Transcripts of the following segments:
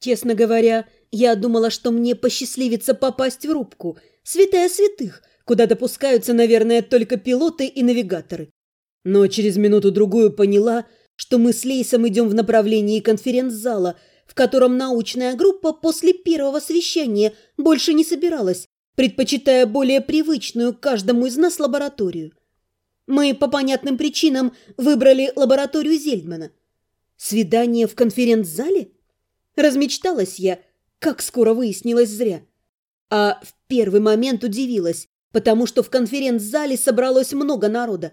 Честно говоря, я думала, что мне посчастливится попасть в рубку, святая святых, куда допускаются, наверное, только пилоты и навигаторы. Но через минуту-другую поняла, что мы с Лейсом идем в направлении конференц-зала, в котором научная группа после первого совещания больше не собиралась, предпочитая более привычную каждому из нас лабораторию. Мы по понятным причинам выбрали лабораторию Зельдмана. Свидание в конференц-зале? Размечталась я, как скоро выяснилось зря. А в первый момент удивилась, потому что в конференц-зале собралось много народа.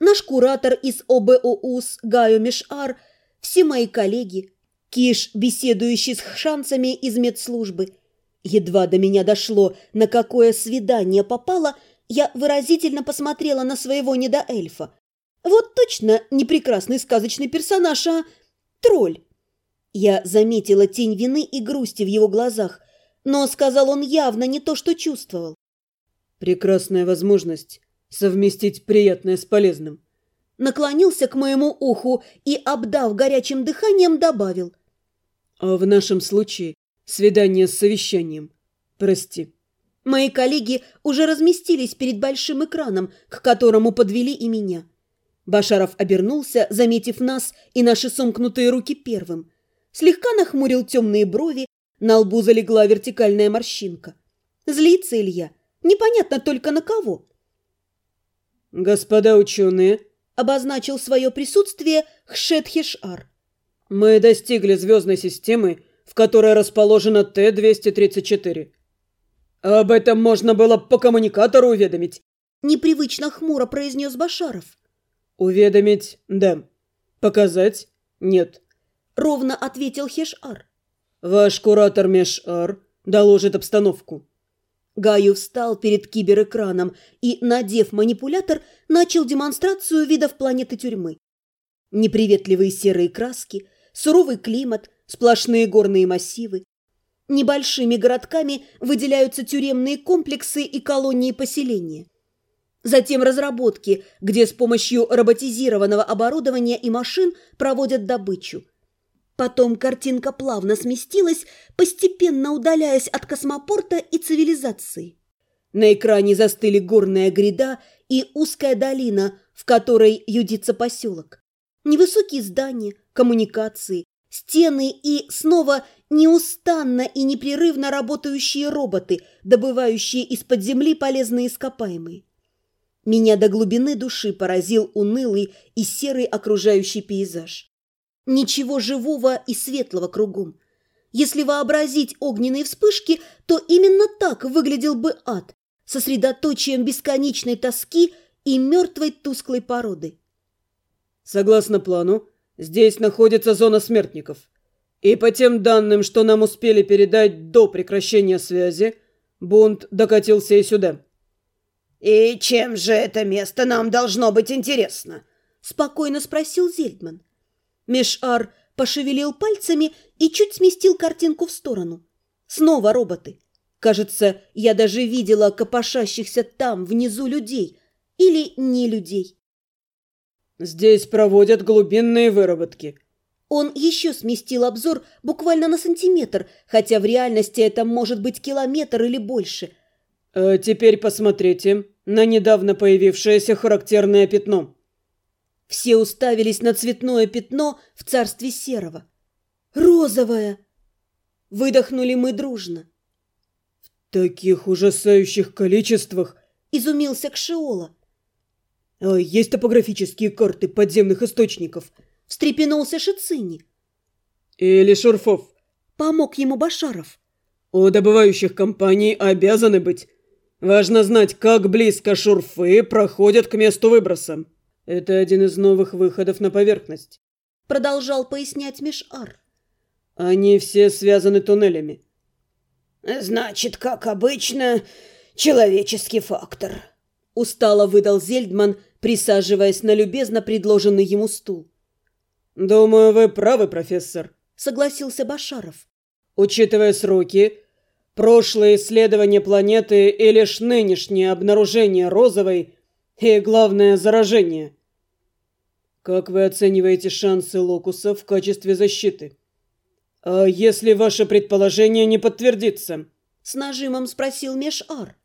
Наш куратор из ОБОУС Гайо Мишар, все мои коллеги, Киш, беседующий с шансами из медслужбы. Едва до меня дошло, на какое свидание попало, я выразительно посмотрела на своего недоэльфа. Вот точно не прекрасный сказочный персонаж, а тролль. Я заметила тень вины и грусти в его глазах, но сказал он явно не то, что чувствовал. Прекрасная возможность совместить приятное с полезным. Наклонился к моему уху и, обдав горячим дыханием, добавил. А в нашем случае свидание с совещанием. Прости. Мои коллеги уже разместились перед большим экраном, к которому подвели и меня. Башаров обернулся, заметив нас и наши сомкнутые руки первым. Слегка нахмурил темные брови, на лбу залегла вертикальная морщинка. Злится Илья. Непонятно только на кого. «Господа ученые», — обозначил свое присутствие Хшет-Хешар. «Мы достигли звездной системы, в которой расположена Т-234. Об этом можно было по коммуникатору уведомить», — непривычно хмуро произнес Башаров. «Уведомить — да. Показать — нет», — ровно ответил Хешар. «Ваш куратор Мешар доложит обстановку». Гаю встал перед киберэкраном и, надев манипулятор, начал демонстрацию видов планеты тюрьмы. Неприветливые серые краски, суровый климат, сплошные горные массивы. Небольшими городками выделяются тюремные комплексы и колонии поселения. Затем разработки, где с помощью роботизированного оборудования и машин проводят добычу – Потом картинка плавно сместилась, постепенно удаляясь от космопорта и цивилизации. На экране застыли горная гряда и узкая долина, в которой юдится поселок. Невысокие здания, коммуникации, стены и снова неустанно и непрерывно работающие роботы, добывающие из-под земли полезные ископаемые. Меня до глубины души поразил унылый и серый окружающий пейзаж. Ничего живого и светлого кругом. Если вообразить огненные вспышки, то именно так выглядел бы ад, сосредоточием бесконечной тоски и мертвой тусклой породы. Согласно плану, здесь находится зона смертников. И по тем данным, что нам успели передать до прекращения связи, бунт докатился и сюда. «И чем же это место нам должно быть интересно?» – спокойно спросил Зельдман. Мешар пошевелил пальцами и чуть сместил картинку в сторону. Снова роботы. Кажется, я даже видела копошащихся там, внизу людей. Или не людей. Здесь проводят глубинные выработки. Он еще сместил обзор буквально на сантиметр, хотя в реальности это может быть километр или больше. А теперь посмотрите на недавно появившееся характерное пятно. Все уставились на цветное пятно в царстве серого. «Розовое!» Выдохнули мы дружно. «В таких ужасающих количествах!» Изумился Кшиола. «А есть топографические карты подземных источников?» Встрепенулся Шицини. «Или шурфов?» Помог ему Башаров. «У добывающих компаний обязаны быть. Важно знать, как близко шурфы проходят к месту выброса». Это один из новых выходов на поверхность. Продолжал пояснять Мишар. Они все связаны туннелями. Значит, как обычно, человеческий фактор. Устало выдал Зельдман, присаживаясь на любезно предложенный ему стул. «Думаю, вы правы, профессор», — согласился Башаров. «Учитывая сроки, прошлые исследования планеты и лишь нынешнее обнаружение розовой и, главное, заражение. Как вы оцениваете шансы локуса в качестве защиты? А если ваше предположение не подтвердится? С нажимом спросил Меш-Ар.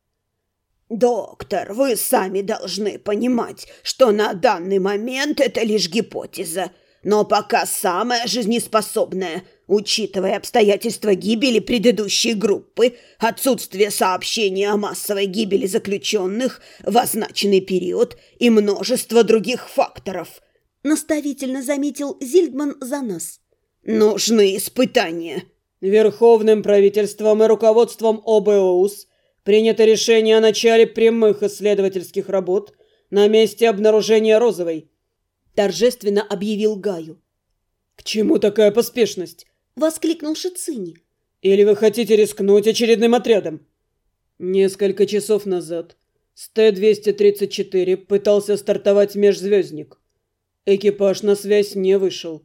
«Доктор, вы сами должны понимать, что на данный момент это лишь гипотеза, но пока самая жизнеспособная, учитывая обстоятельства гибели предыдущей группы, отсутствие сообщения о массовой гибели заключенных в означенный период и множество других факторов», наставительно заметил Зильдман за нас. «Нужны испытания». Верховным правительством и руководством ОБОУС принято решение о начале прямых исследовательских работ на месте обнаружения розовой. Торжественно объявил Гаю. «К чему такая поспешность?» Воскликнул Шицини. «Или вы хотите рискнуть очередным отрядом?» Несколько часов назад с Т-234 пытался стартовать межзвездник. Экипаж на связь не вышел.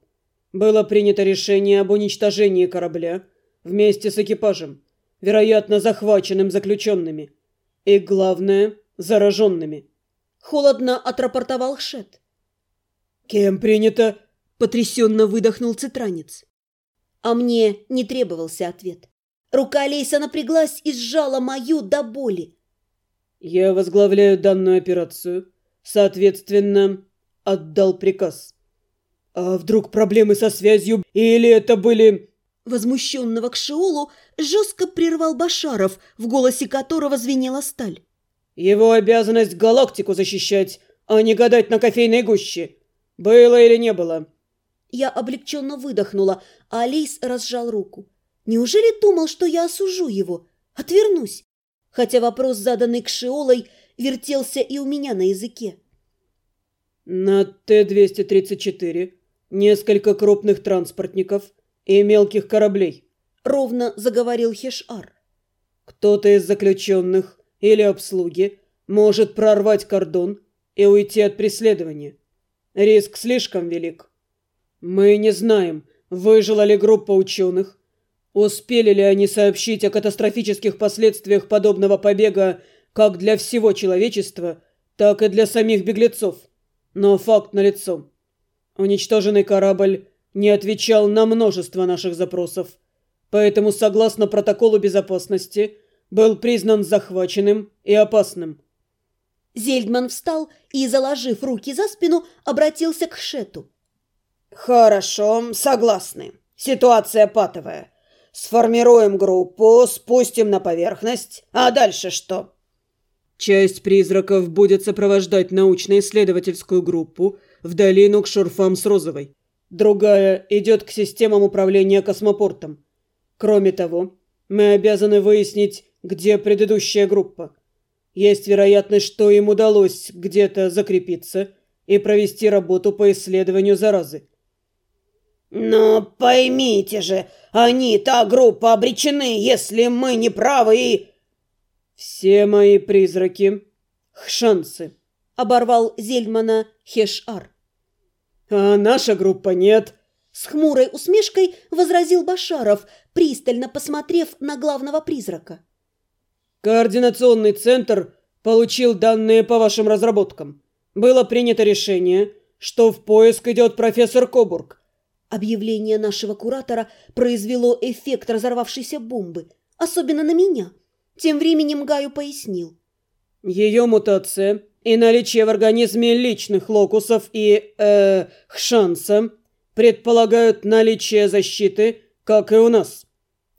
Было принято решение об уничтожении корабля вместе с экипажем, вероятно, захваченным заключенными. И, главное, зараженными. Холодно отрапортовал Шет. «Кем принято?» – потрясенно выдохнул цитранец. А мне не требовался ответ. Рука Лейса напряглась и сжала мою до боли. «Я возглавляю данную операцию. Соответственно, отдал приказ». «А вдруг проблемы со связью? Или это были...» Возмущенного к Шиолу жестко прервал Башаров, в голосе которого звенела сталь. «Его обязанность галактику защищать, а не гадать на кофейной гуще. Было или не было?» Я облегченно выдохнула, а Алейс разжал руку. «Неужели думал, что я осужу его? Отвернусь?» Хотя вопрос, заданный к Шиолой, вертелся и у меня на языке. «На Т-234 несколько крупных транспортников и мелких кораблей», — ровно заговорил Хешар. «Кто-то из заключенных или обслуги может прорвать кордон и уйти от преследования. Риск слишком велик. Мы не знаем, выжила ли группа ученых, успели ли они сообщить о катастрофических последствиях подобного побега как для всего человечества, так и для самих беглецов. Но факт налицо. Уничтоженный корабль не отвечал на множество наших запросов, поэтому, согласно протоколу безопасности, был признан захваченным и опасным. Зельдман встал и, заложив руки за спину, обратился к Шету. «Хорошо, согласны. Ситуация патовая. Сформируем группу, спустим на поверхность. А дальше что?» Часть призраков будет сопровождать научно-исследовательскую группу в долину к шурфам с Розовой. Другая идет к системам управления космопортом. Кроме того, мы обязаны выяснить, где предыдущая группа. Есть вероятность, что им удалось где-то закрепиться и провести работу по исследованию заразы. «Но поймите же, они, та группа, обречены, если мы не правы и...» «Все мои призраки — шансы», — оборвал Зельмана Хешар. «А наша группа нет», — с хмурой усмешкой возразил Башаров, пристально посмотрев на главного призрака. Координационный центр получил данные по вашим разработкам. Было принято решение, что в поиск идет профессор Кобург. Объявление нашего куратора произвело эффект разорвавшейся бомбы, особенно на меня. Тем временем Гаю пояснил. Ее мутация и наличие в организме личных локусов и, э, шанса предполагают наличие защиты, как и у нас.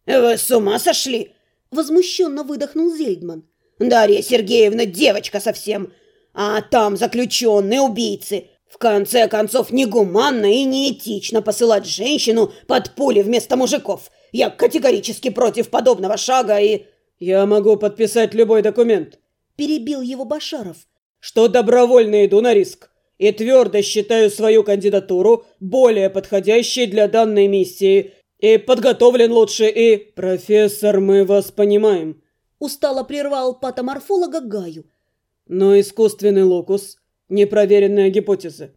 «Вы с ума сошли?» Возмущенно выдохнул Зельдман. «Дарья Сергеевна девочка совсем, а там заключенные убийцы. В конце концов, негуманно и неэтично посылать женщину под пули вместо мужиков. Я категорически против подобного шага и...» «Я могу подписать любой документ», – перебил его Башаров. «Что добровольно иду на риск и твердо считаю свою кандидатуру более подходящей для данной миссии и подготовлен лучше, и... Профессор, мы вас понимаем. Устало прервал патоморфолога Гаю. Но искусственный локус – непроверенная гипотеза.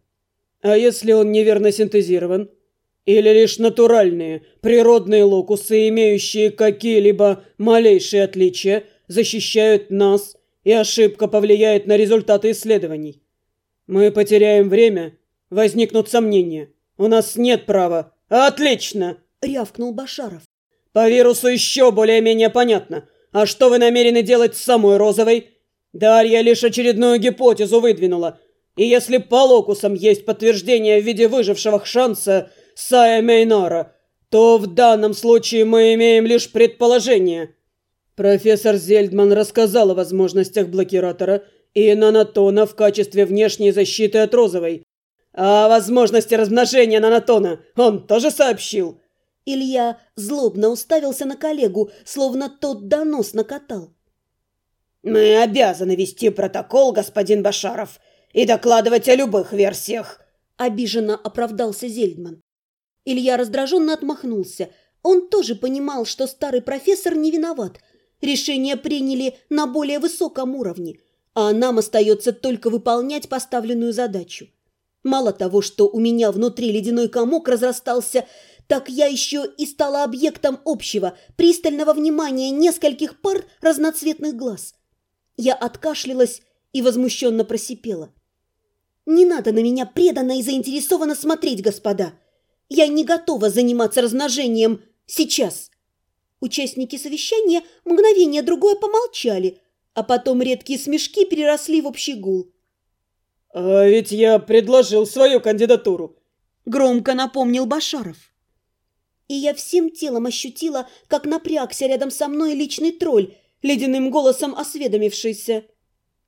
А если он неверно синтезирован? Или лишь натуральные, природные локусы, имеющие какие-либо малейшие отличия, защищают нас, и ошибка повлияет на результаты исследований? Мы потеряем время возникнут сомнения. У нас нет права. Отлично!» — рявкнул Башаров. «По вирусу еще более-менее понятно. А что вы намерены делать с самой Розовой? Дарья лишь очередную гипотезу выдвинула. И если по локусам есть подтверждение в виде выжившего шанса Сая Мейнара, то в данном случае мы имеем лишь предположение». Профессор Зельдман рассказал о возможностях блокиратора и нанотона в качестве внешней защиты от розовой. А о возможности размножения нанотона он тоже сообщил. Илья злобно уставился на коллегу, словно тот донос накатал. «Мы обязаны вести протокол, господин Башаров, и докладывать о любых версиях», — обиженно оправдался Зельдман. Илья раздраженно отмахнулся. Он тоже понимал, что старый профессор не виноват, Решение приняли на более высоком уровне, а нам остается только выполнять поставленную задачу. Мало того, что у меня внутри ледяной комок разрастался, так я еще и стала объектом общего, пристального внимания нескольких пар разноцветных глаз. Я откашлялась и возмущенно просипела. «Не надо на меня преданно и заинтересованно смотреть, господа. Я не готова заниматься размножением сейчас». Участники совещания мгновение другое помолчали, а потом редкие смешки переросли в общий гул. «А ведь я предложил свою кандидатуру», — громко напомнил Башаров. И я всем телом ощутила, как напрягся рядом со мной личный тролль, ледяным голосом осведомившийся.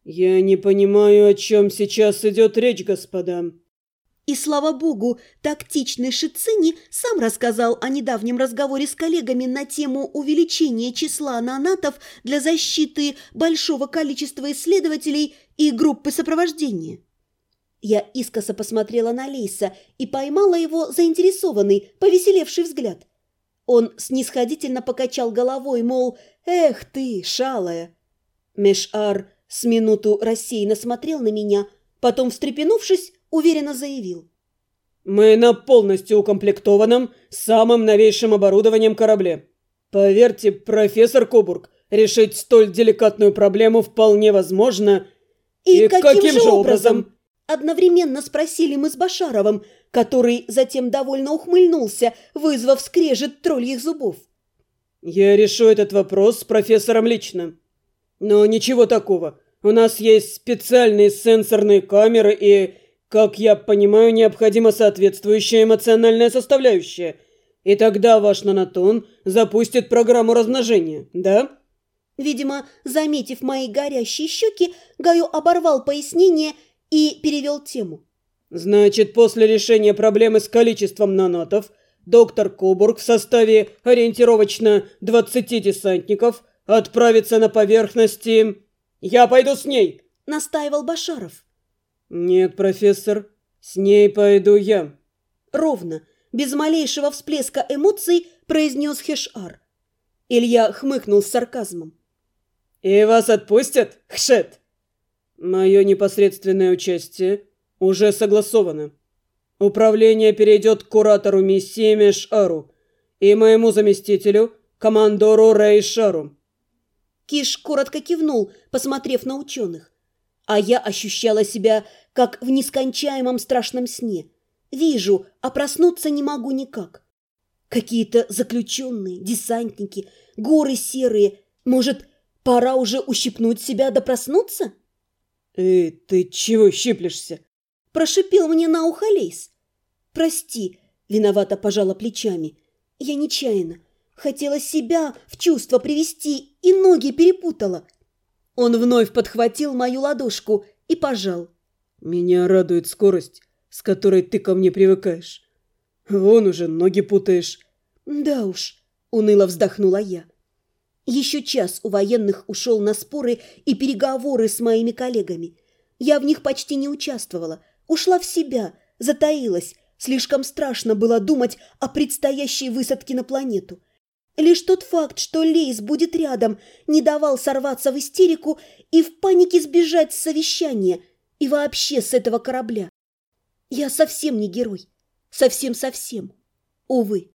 «Я не понимаю, о чем сейчас идет речь, господа». И, слава богу, тактичный Шицини сам рассказал о недавнем разговоре с коллегами на тему увеличения числа нанатов для защиты большого количества исследователей и группы сопровождения. Я искоса посмотрела на Лейса и поймала его заинтересованный, повеселевший взгляд. Он снисходительно покачал головой, мол, «Эх ты, шалая!» Мешар с минуту рассеянно смотрел на меня, потом, встрепенувшись, уверенно заявил. «Мы на полностью укомплектованном, самым новейшим оборудованием корабле. Поверьте, профессор Кобург, решить столь деликатную проблему вполне возможно. И, и каким, каким же образом?» Одновременно спросили мы с Башаровым, который затем довольно ухмыльнулся, вызвав скрежет тролльих зубов. «Я решу этот вопрос с профессором лично. Но ничего такого. У нас есть специальные сенсорные камеры и как я понимаю, необходима соответствующая эмоциональная составляющая. И тогда ваш нанотон запустит программу размножения, да? Видимо, заметив мои горящие щеки, Гаю оборвал пояснение и перевел тему. Значит, после решения проблемы с количеством нанотов, доктор Кобург в составе ориентировочно 20 десантников отправится на поверхности... «Я пойду с ней!» — настаивал Башаров. «Нет, профессор, с ней пойду я». Ровно, без малейшего всплеска эмоций, произнес Хешар. Илья хмыкнул с сарказмом. «И вас отпустят, Хшет?» «Мое непосредственное участие уже согласовано. Управление перейдет к куратору миссии Мешару и моему заместителю, командору Рейшару». Киш коротко кивнул, посмотрев на ученых а я ощущала себя, как в нескончаемом страшном сне. Вижу, а проснуться не могу никак. Какие-то заключенные, десантники, горы серые. Может, пора уже ущипнуть себя да проснуться? «Эй, ты чего щиплешься?» Прошипел мне на ухо Лейс. «Прости», — виновато пожала плечами. «Я нечаянно. Хотела себя в чувство привести и ноги перепутала». Он вновь подхватил мою ладошку и пожал. «Меня радует скорость, с которой ты ко мне привыкаешь. Вон уже ноги путаешь». «Да уж», — уныло вздохнула я. Еще час у военных ушел на споры и переговоры с моими коллегами. Я в них почти не участвовала, ушла в себя, затаилась. Слишком страшно было думать о предстоящей высадке на планету. Лишь тот факт, что Лейс будет рядом, не давал сорваться в истерику и в панике сбежать с совещания и вообще с этого корабля. Я совсем не герой. Совсем-совсем. Увы.